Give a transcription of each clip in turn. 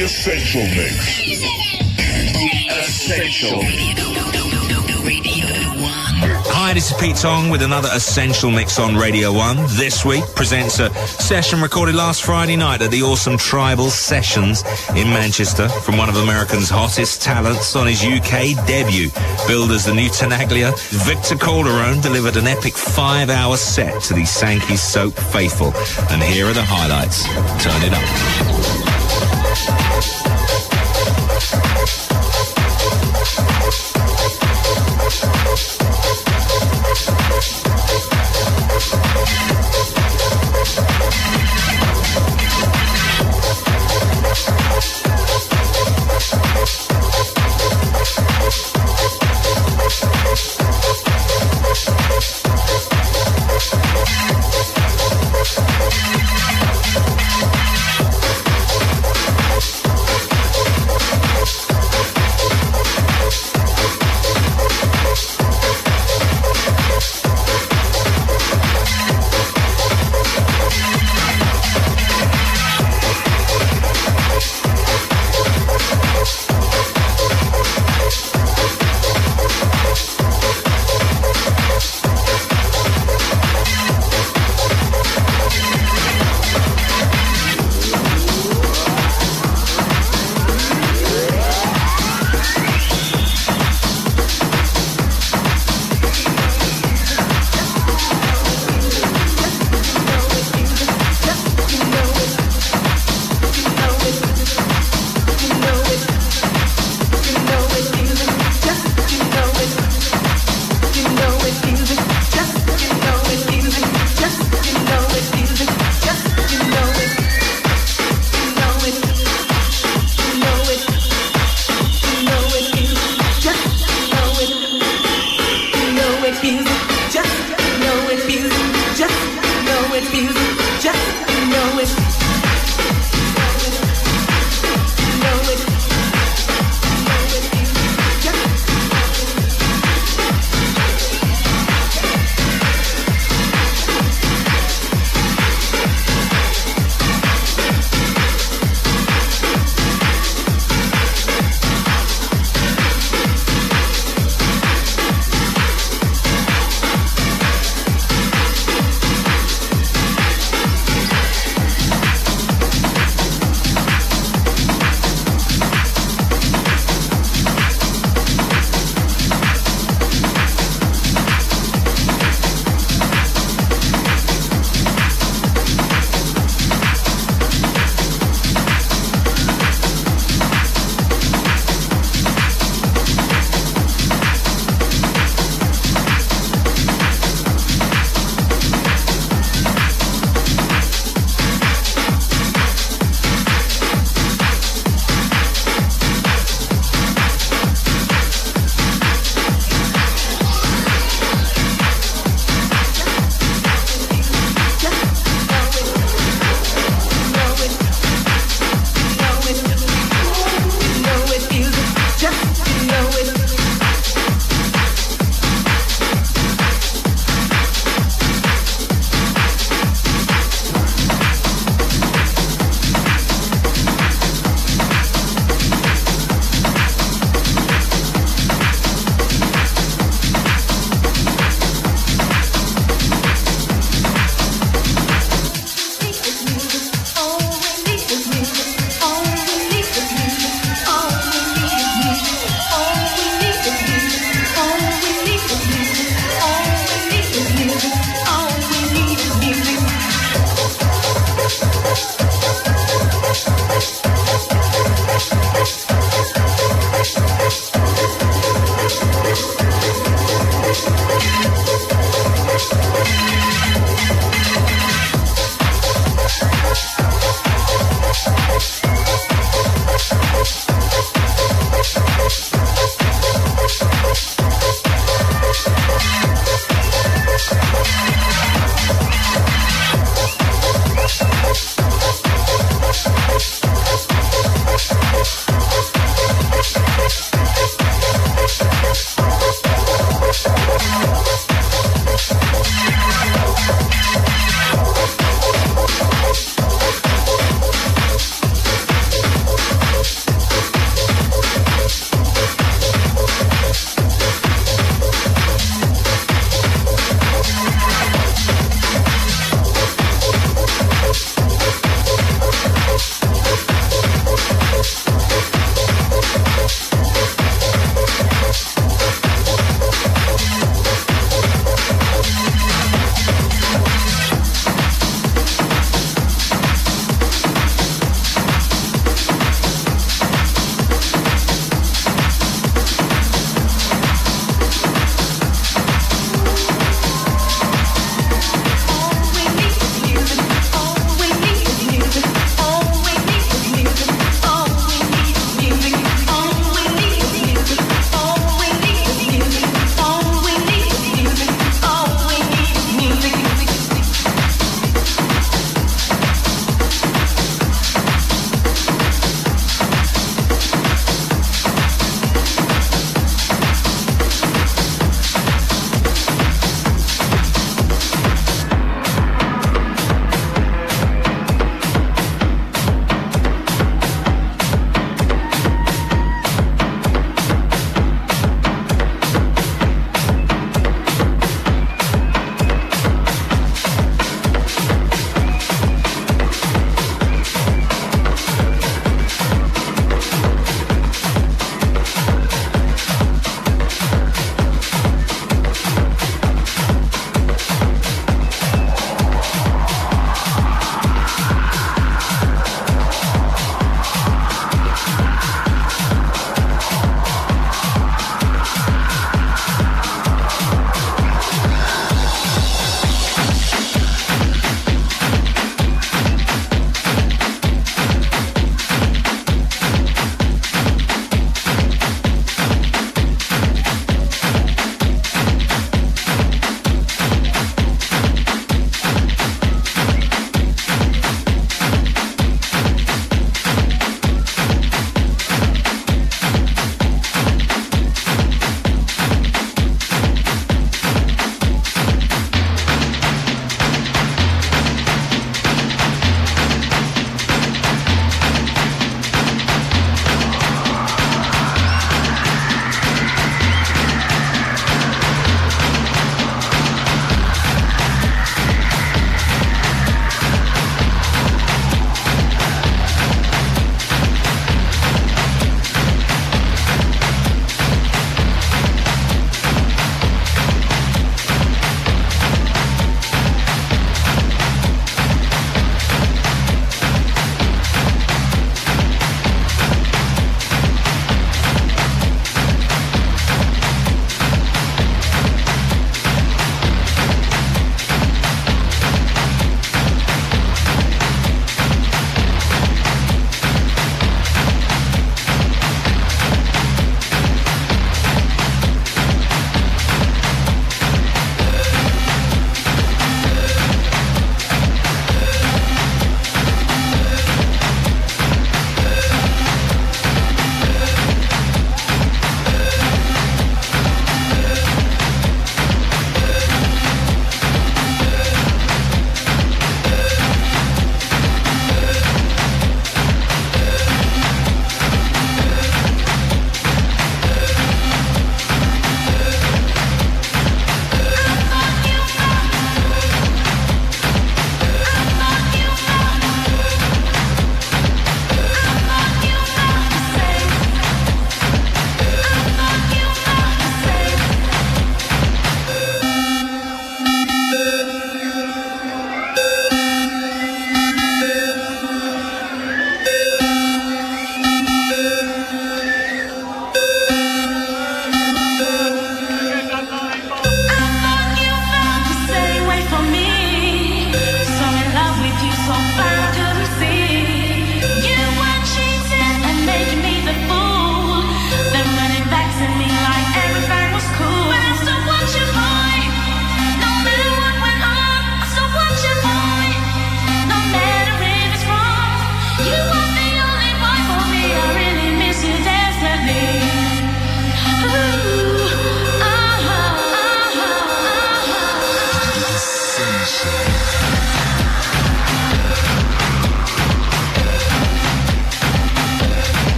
The Essential Mix. Essential. Hi, this is Pete Tong with another Essential Mix on Radio 1. This week presents a session recorded last Friday night at the awesome Tribal Sessions in Manchester from one of America's hottest talents on his UK debut. Billed as the new Tenaglia, Victor Calderone delivered an epic five-hour set to the Sankey Soap faithful. And here are the highlights. Turn it up. Ha ha.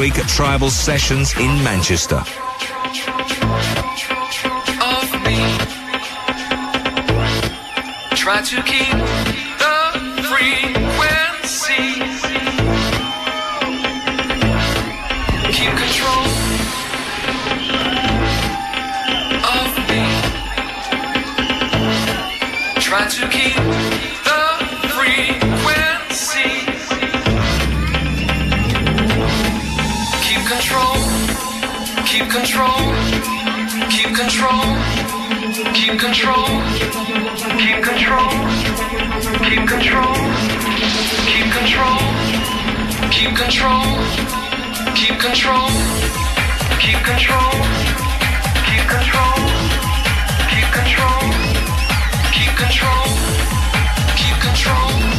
week at Tribal Sessions in Manchester. Try to keep control, keep control, keep control, keep control, keep control, keep control, keep control, keep control, keep control, keep control, keep control, keep control, keep control.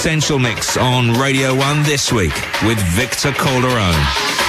Essential Mix on Radio 1 this week with Victor Calderone.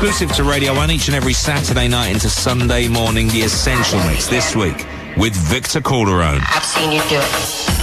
Exclusive to Radio 1 each and every Saturday night into Sunday morning, the Essential Mix this week with Victor Calderone. I've seen you do it.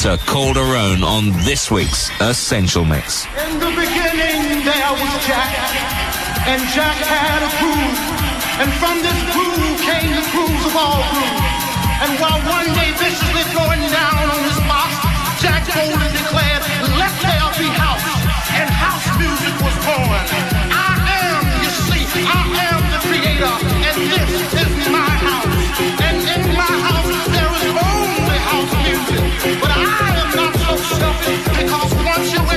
Victor Calderone on this week's Essential Mix. In the beginning there was Jack, and Jack had a and from this came the of all. And while one day viciously going down on his box, Jack boldly declared, "Let there be house," and house music was born. I am, you see, I am the creator, and this is my house. And in my house music, but I am not so selfish because once you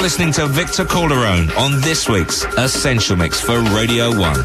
You're listening to Victor Calderone on this week's Essential Mix for Radio 1.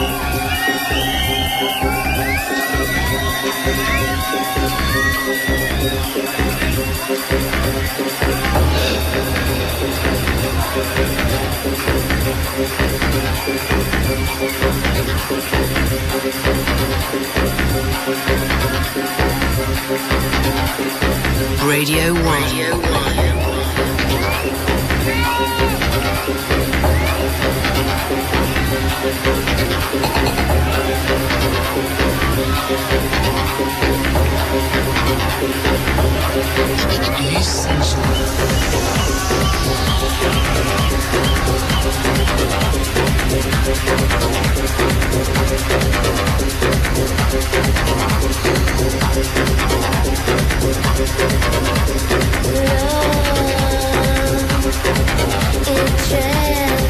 Radio 1. Radio 1. Love, it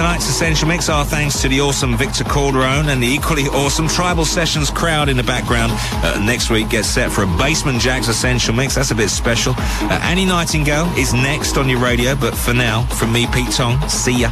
tonight's Essential Mix. Our thanks to the awesome Victor Calderone and the equally awesome Tribal Sessions crowd in the background. Uh, next week gets set for a Basement Jaxx Essential Mix. That's a bit special. Uh, Annie Nightingale is next on your radio, but for now, from me, Pete Tong, see ya.